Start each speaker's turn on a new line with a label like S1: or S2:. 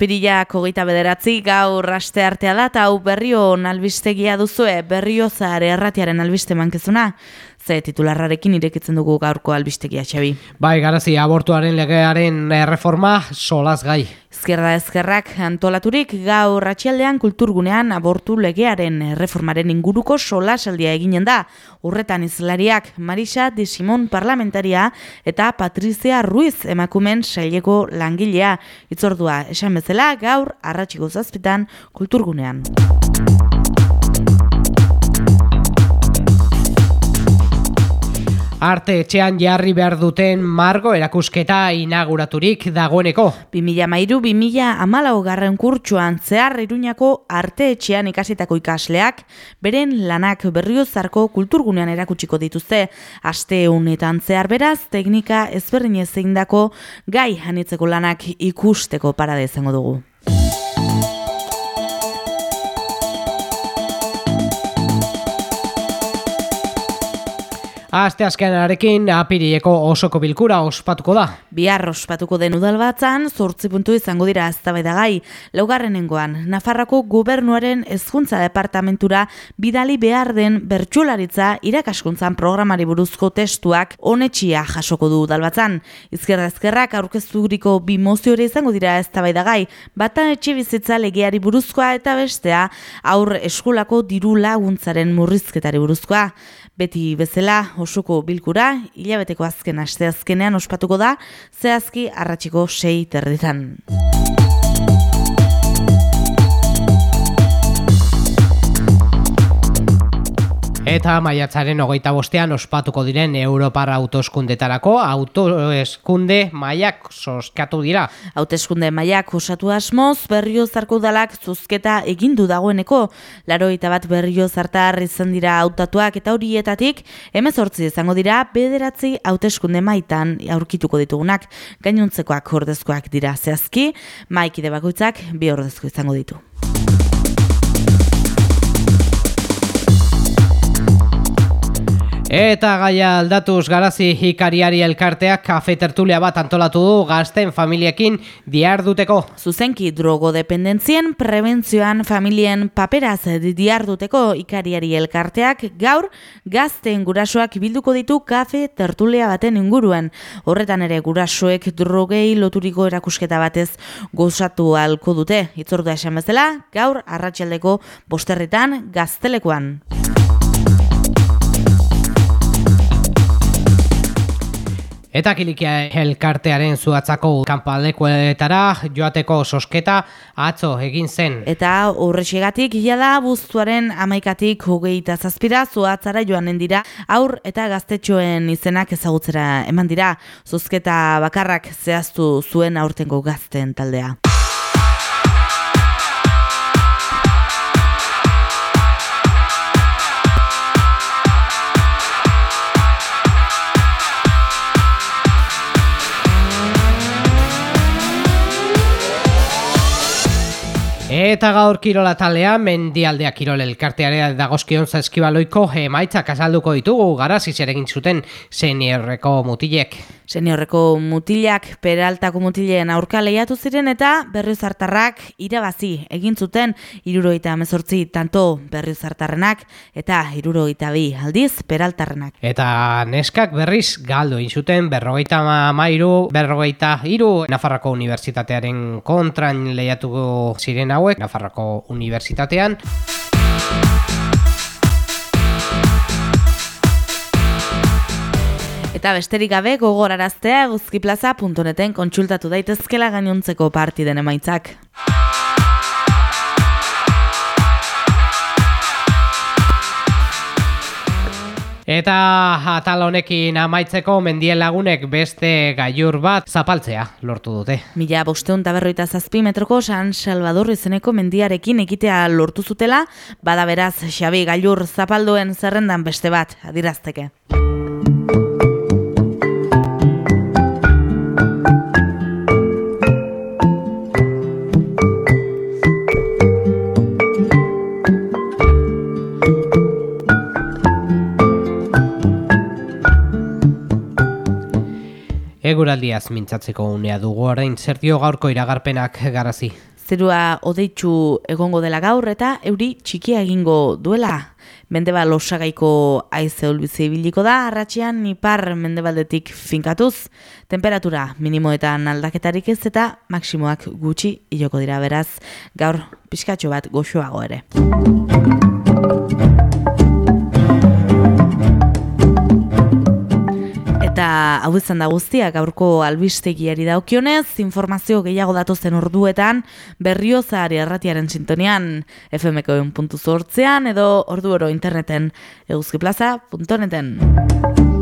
S1: Apiriak hogeita bederatzi gaur raste artea da eta hau berrio albistegia duzue berrio zare erratiaren albiste mankezuna. Ze titularrarekin irekitzen dugu gaurko albistegia txabi.
S2: Bai, garazi, abortuaren legearen reforma solaz gai.
S1: Ezkerra ezkerrak antolaturik gaur ratxialdean kulturgunean abortu legearen reformaren inguruko solasaldia eginen da. Urretan izlariak Marisa de Simon parlamentaria eta Patrizia Ruiz emakumen saileko langilea. Itzordua, esan bezala gaur arratxiko zazpitan kulturgunean.
S2: Arte etxean jarri behar duten margo erakusketa inauguraturik dagoeneko.
S1: 2002-2000 amala hogarren kurtsuan zehar iruñako arte etxean ikasitako ikasleak, beren lanak berriozarko kulturgunean erakutsiko dituzte. Aste honetan zehar beraz, teknika ezberdin ezein dako gai hanitzeko lanak ikusteko parade izango dugu.
S2: Aste azkenarekin apirieko osoko bilkura ospatuko da.
S1: Bihar ospatuko den udal batzan, zortzi puntu izango dira aztabaida gai. Laugarrenengoan, Nafarroko gobernuaren ezkuntza departamentura bidali behar den bertxularitza irakaskuntzan programari buruzko testuak honetxia jasoko du udal batzan. Izkerra ezkerrak aurkezturiko bi moziore izango dira eztabaida gai. Bata etxe bizitza legeari buruzkoa eta bestea aur eskolako diru laguntzaren murrizketari buruzkoa. Beti bezala osoko bilkura, hilabeteko azken aste azkenean ospatuko da, zehazki arratxiko sei terditan.
S2: Eta maiatzaren hogeita bostean ospatuko diren Europar autoskundetarako autoeskunde maiak soskatu dira.
S1: Autoeskunde maiak osatu asmoz, berrio zarko dalak zuzketa egindu dagoeneko. Laro eta bat berrio zartar izan dira autatuak eta horietatik, emezortzi izango dira bederatzi autoeskunde maitan aurkituko ditugunak. Gainuntzekoak ordezkoak dira zehazki, maikide bakoitzak bi ordezko izango ditu.
S2: Eta gaia aldatuz garazi hikariari elkarteak kafe tertulia bat antolatu du gazten familiekin diarduteko.
S1: Zuzenki drogodependentzien prebentzioan familien paperaz diarduteko ikariari elkarteak gaur gazten gurasoak bilduko ditu kafe tertulia baten inguruan. Horretan ere gurasoek drogei loturiko erakusketa batez gozatu halko dute. Itzordua esan bezala, gaur arratsaldeko bosterritan gaztelekoan.
S2: Eta kilikia elkartearen zuatzako kanpalekuetara joateko sosketa atzo egin zen.
S1: Eta horrexegatik gila da buztuaren amaikatik hogeita zazpira zuatzara joanen dira aur eta gaztetxoen izenak ezagutzera eman dira. Zuzketa bakarrak zehaztu zuen aurtengo gazten taldea.
S2: Eta gaur kirola talea mendialdea kirol elkartearea dagozkion zaskibaloiko emaitzak azalduko ditugu garazi egin zuten seniorreko mutilek.
S1: Seniorreko mutilak peraltako mutileen aurka lehiatu ziren eta berriozartarrak irabazi egin zuten iruroita amezortzi tanto berriozartarrenak eta iruroita bi aldiz peraltarrenak.
S2: Eta neskak berriz galdo zuten berrogeita mairu, berrogeita iru Nafarrako Unibertsitatearen kontran lehiatu ziren hauek Nafarroko Unibertsitatean.
S1: Eta besterik gabe gogoraraztea guzkiplaza.neten kontsultatu daitezkela gainontzeko partiden emaitzak.
S2: Eta atal honekin amaitzeko mendien lagunek beste gailur bat zapaltzea lortu dute.
S1: Mila bosteun taberroita zazpi metroko San Salvador izeneko mendiarekin ekitea lortu zutela, bada beraz Xabi gailur zapalduen zerrendan beste bat adirazteke.
S2: Eguraldiaz mintzatzeko unea dugu orain zertio gaurko iragarpenak garazi.
S1: Zerua odeitzu egongo dela gaur eta euri txikia egingo duela. Mendebal osagaiko aize olbizi biliko da, arratxean ipar mendebaldetik finkatuz. Temperatura minimoetan aldaketarik ez eta maksimoak gutxi iloko dira beraz. Gaur pixkatxo bat goxoago ere. Eta hau izan da guztia gaurko albistegiari daukionez, informazio gehiago datozen orduetan berriozari erratiaren sintonian FMko edo ordu oro interneten eguzkiplaza.neten.